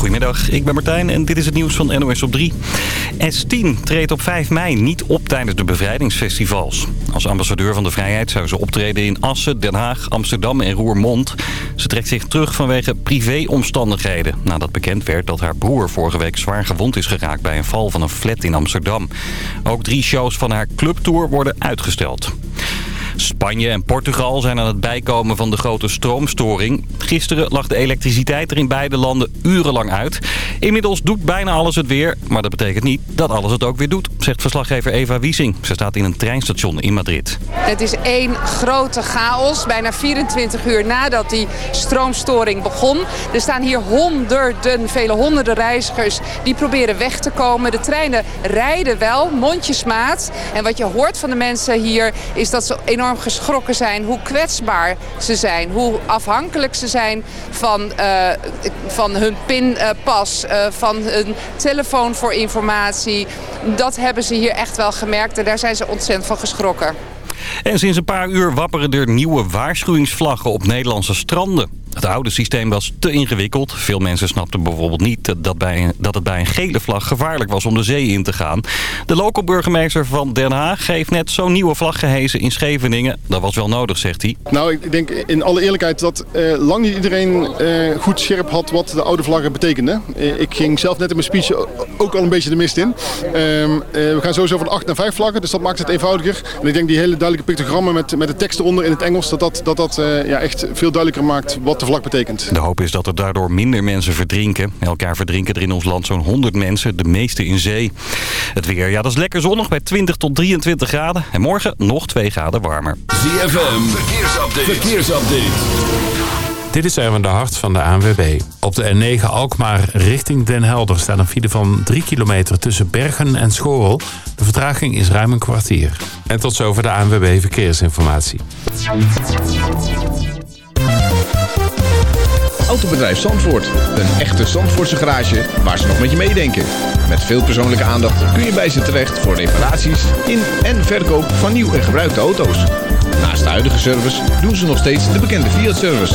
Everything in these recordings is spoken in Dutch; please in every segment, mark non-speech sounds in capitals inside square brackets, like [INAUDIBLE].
Goedemiddag, ik ben Martijn en dit is het nieuws van NOS op 3. S10 treedt op 5 mei niet op tijdens de bevrijdingsfestivals. Als ambassadeur van de vrijheid zou ze optreden in Assen, Den Haag, Amsterdam en Roermond. Ze trekt zich terug vanwege privéomstandigheden. Nadat bekend werd dat haar broer vorige week zwaar gewond is geraakt bij een val van een flat in Amsterdam. Ook drie shows van haar clubtour worden uitgesteld. Spanje en Portugal zijn aan het bijkomen van de grote stroomstoring. Gisteren lag de elektriciteit er in beide landen urenlang uit. Inmiddels doet bijna alles het weer, maar dat betekent niet dat alles het ook weer doet, zegt verslaggever Eva Wiesing. Ze staat in een treinstation in Madrid. Het is één grote chaos, bijna 24 uur nadat die stroomstoring begon. Er staan hier honderden, vele honderden reizigers die proberen weg te komen. De treinen rijden wel, mondjesmaat. En wat je hoort van de mensen hier is dat ze enorm geschrokken zijn. Hoe kwetsbaar ze zijn. Hoe afhankelijk ze zijn van, uh, van hun pinpas. Uh, van hun telefoon voor informatie. Dat hebben ze hier echt wel gemerkt. En daar zijn ze ontzettend van geschrokken. En sinds een paar uur wapperen er nieuwe waarschuwingsvlaggen op Nederlandse stranden. Het oude systeem was te ingewikkeld. Veel mensen snapten bijvoorbeeld niet dat, bij, dat het bij een gele vlag gevaarlijk was om de zee in te gaan. De lokale burgemeester van Den Haag heeft net zo'n nieuwe vlag gehezen in Scheveningen. Dat was wel nodig, zegt hij. Nou, ik denk in alle eerlijkheid dat eh, lang niet iedereen eh, goed scherp had wat de oude vlaggen betekenden. Eh, ik ging zelf net in mijn speech ook al een beetje de mist in. Ehm, we gaan sowieso van 8 naar 5 vlaggen, dus dat maakt het eenvoudiger. En ik denk die hele duidelijke pictogrammen met, met de tekst eronder in het Engels, dat dat, dat, dat ja, echt veel duidelijker maakt wat de vlag betekent. De hoop is dat er daardoor minder mensen verdrinken. Elk jaar verdrinken er in ons land zo'n 100 mensen, de meeste in zee. Het weer, ja dat is lekker zonnig bij 20 tot 23 graden. En morgen nog 2 graden warmer. ZFM, verkeersupdate. verkeersupdate. Dit is Erwin de Hart van de ANWB. Op de N9 Alkmaar richting Den Helder staat een file van 3 kilometer tussen Bergen en Schorel. De vertraging is ruim een kwartier. En tot zover de ANWB Verkeersinformatie. Autobedrijf Zandvoort. Een echte Zandvoortse garage waar ze nog met je meedenken. Met veel persoonlijke aandacht kun je bij ze terecht voor reparaties in en verkoop van nieuw en gebruikte auto's. Naast de huidige service doen ze nog steeds de bekende Fiat-service.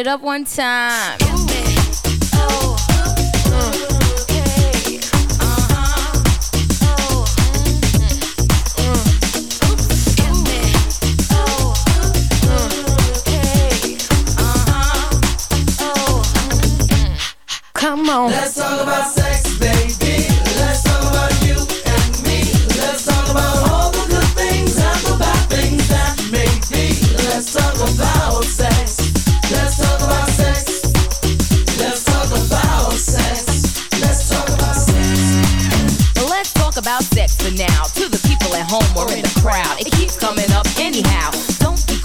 It up one time.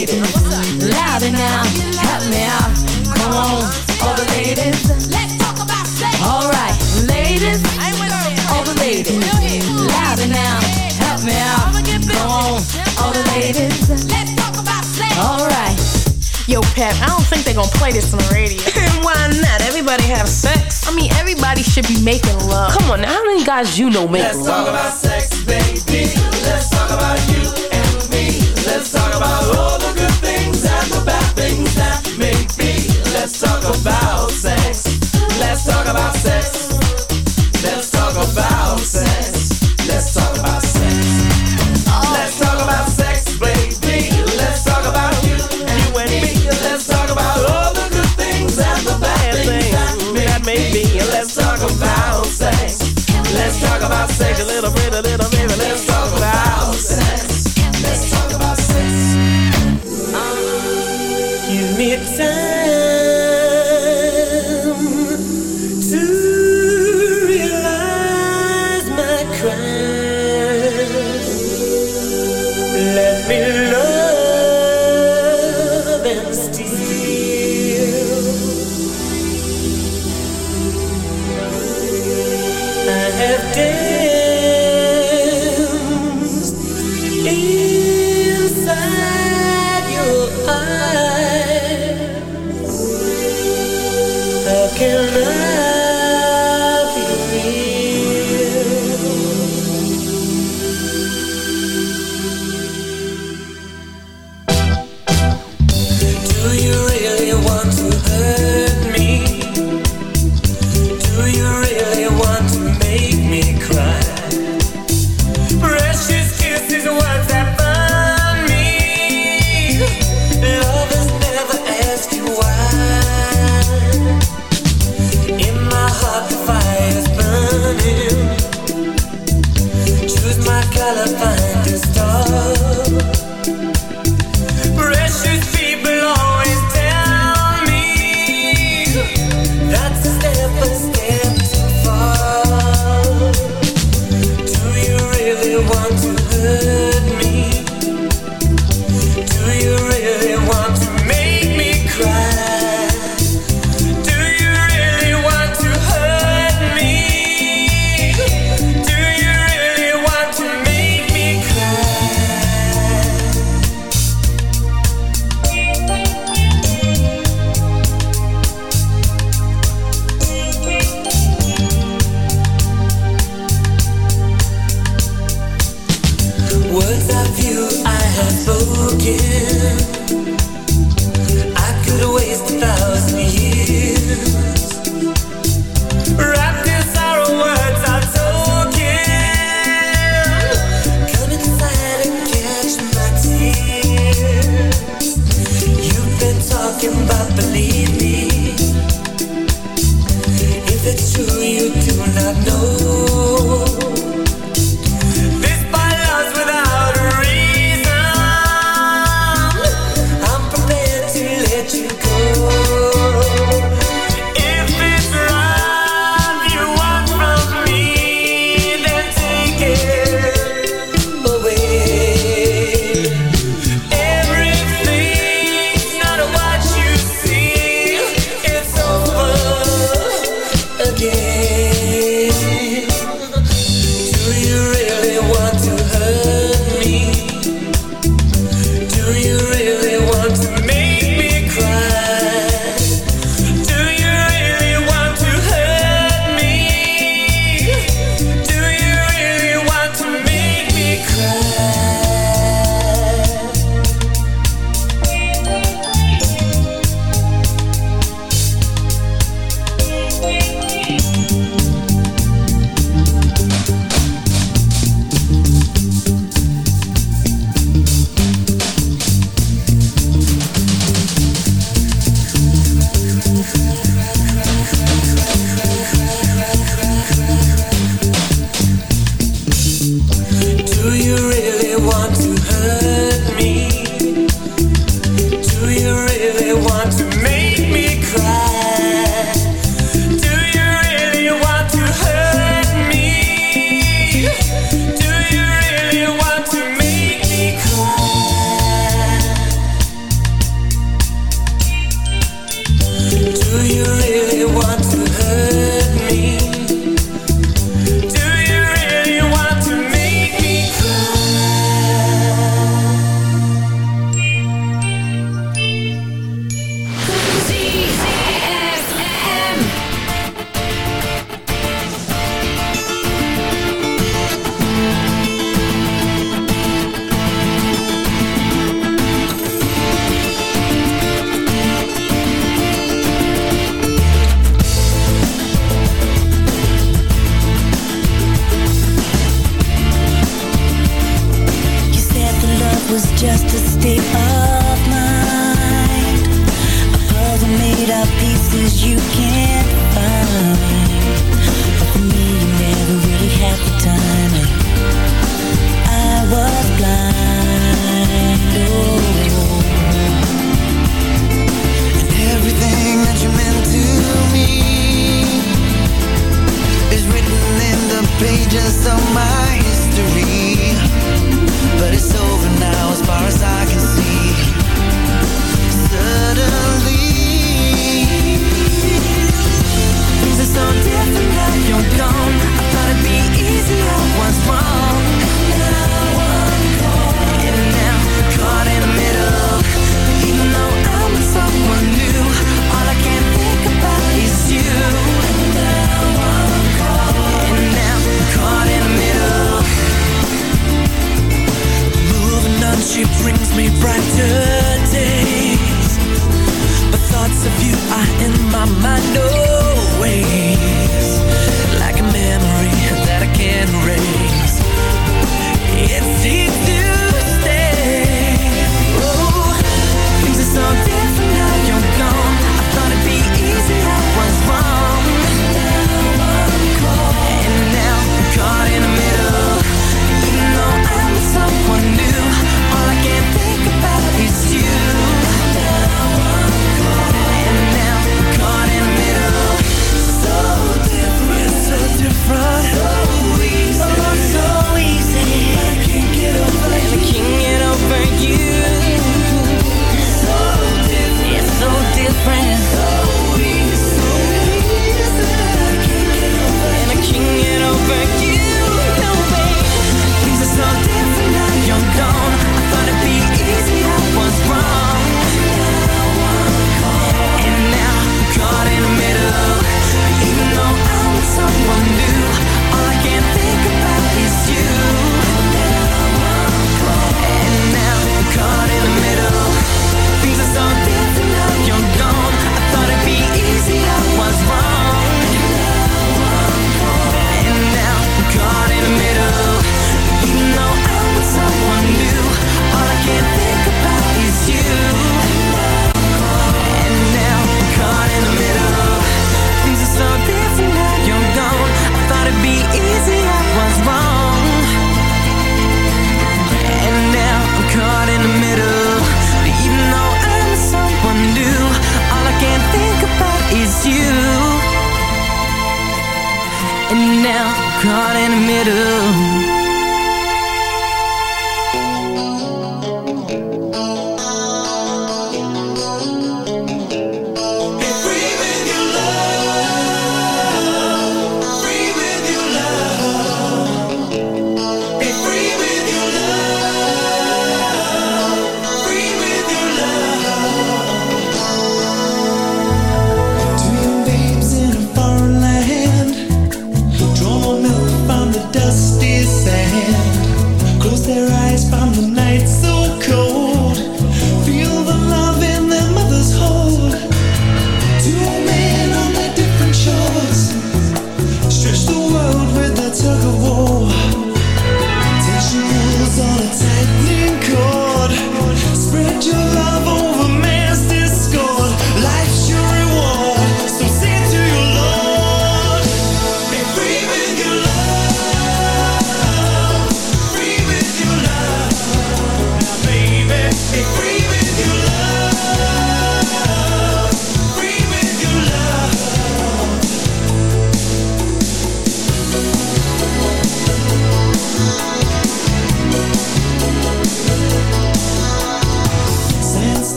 Ladies, louder now, help me out. Come on, all the ladies. Let's talk about sex. All right, ladies, all the ladies, louder now, help me out. Come on, all the ladies. Let's talk about sex. All right. Yo, Pep, I don't think they're gonna play this on the radio. [LAUGHS] Why not? Everybody have sex. I mean, everybody should be making love. Come on, now, how many guys you know make love? Let's talk about sex, baby. Let's talk about you a little bit.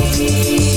You.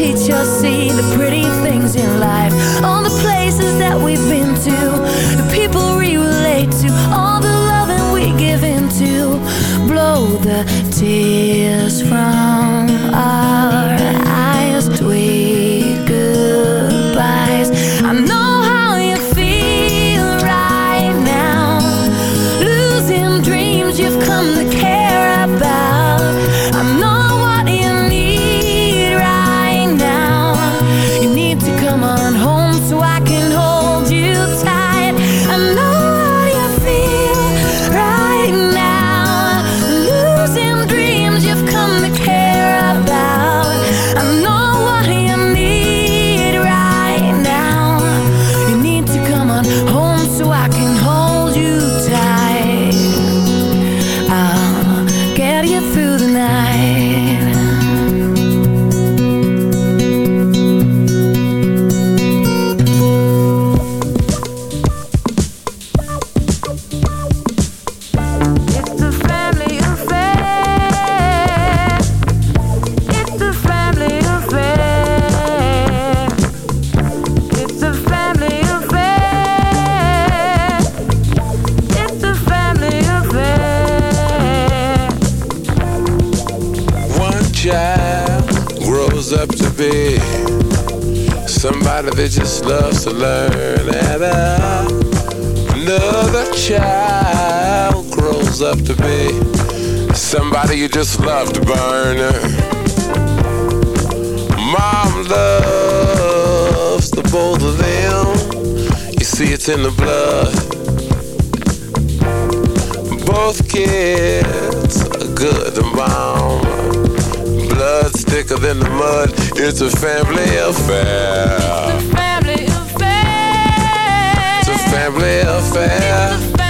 teacher see the pretty things in life. Blood. Both kids are good and bomb. Blood's thicker than the mud. It's a family affair. It's a Family affair. It's a. Family affair.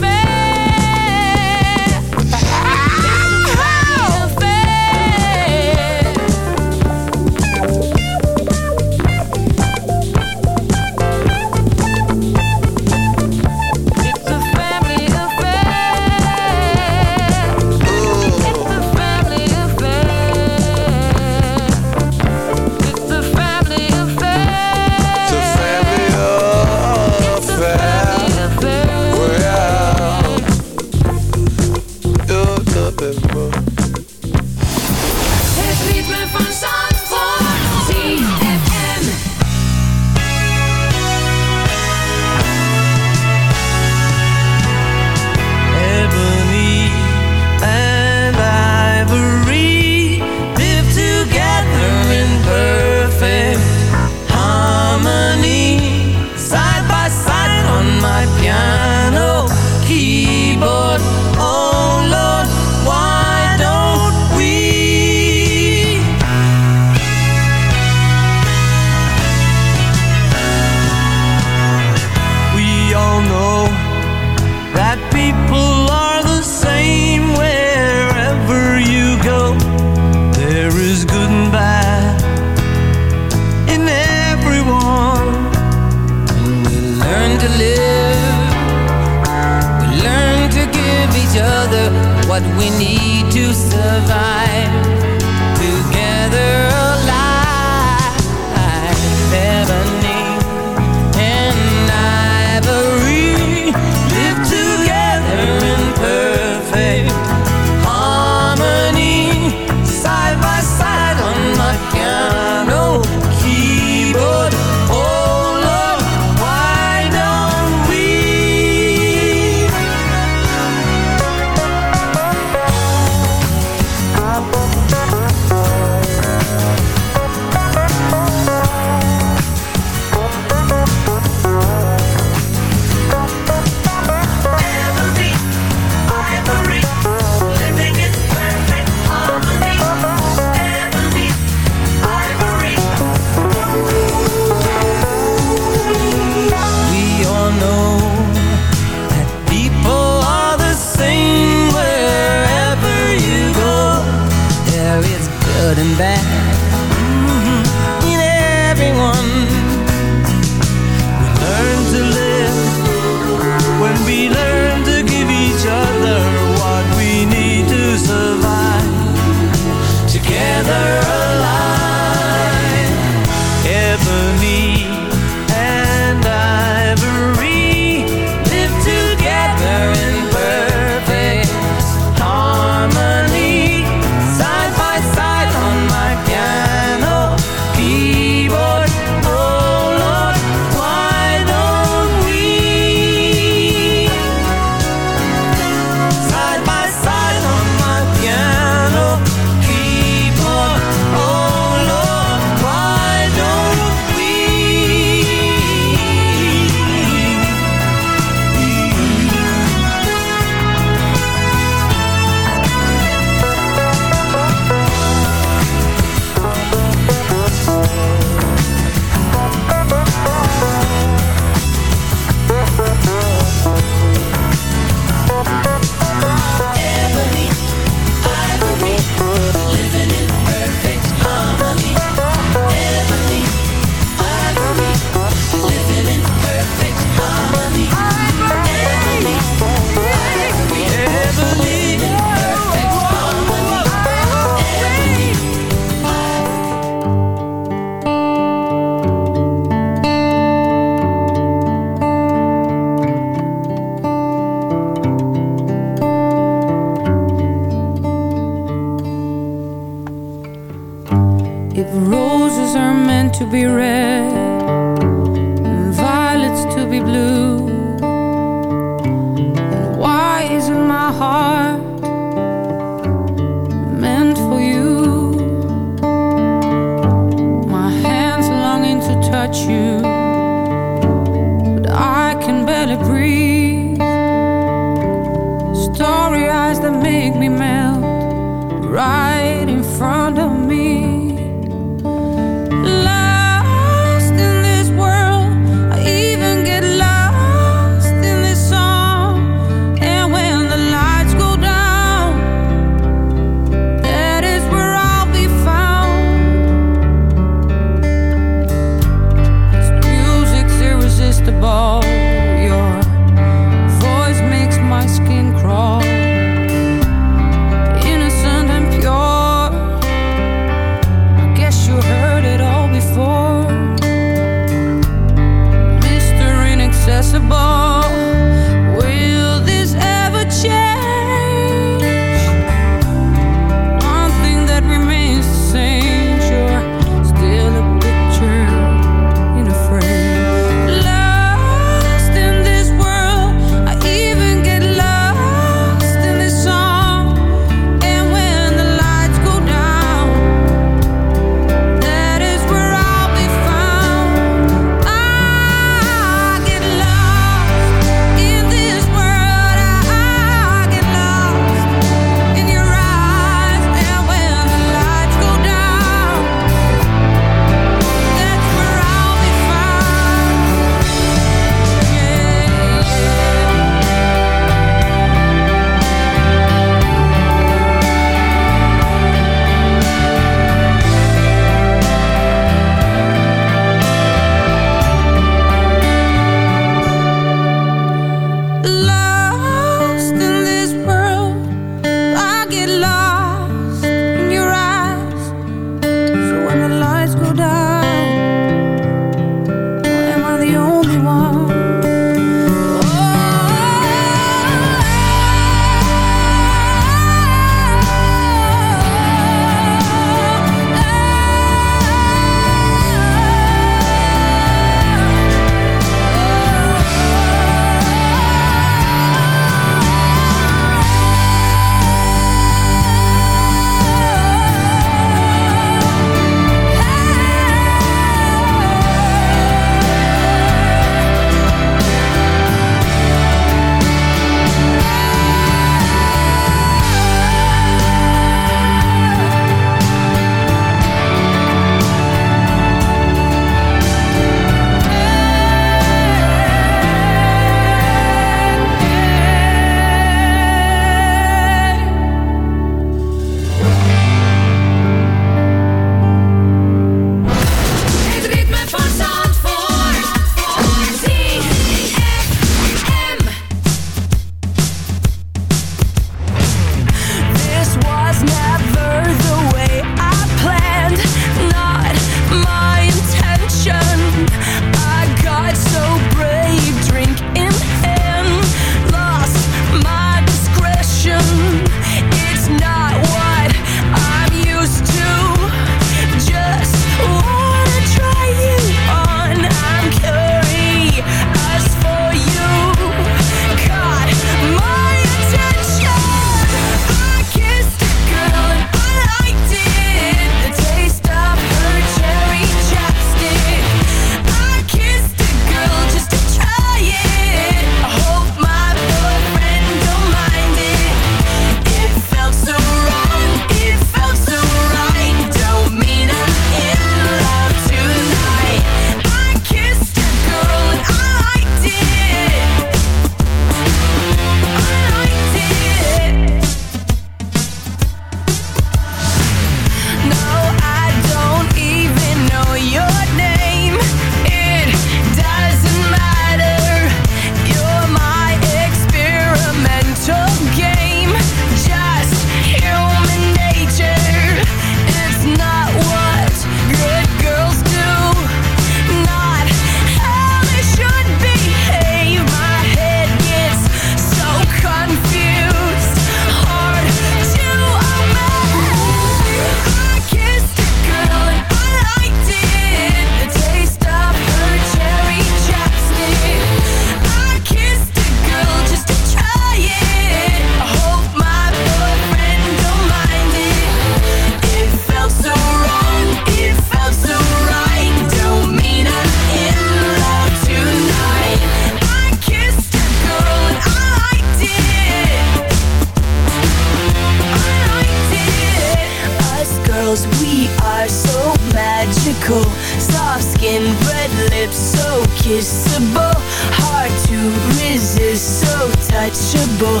typical Soft skin, red lips, so kissable. Hard to resist, so touchable.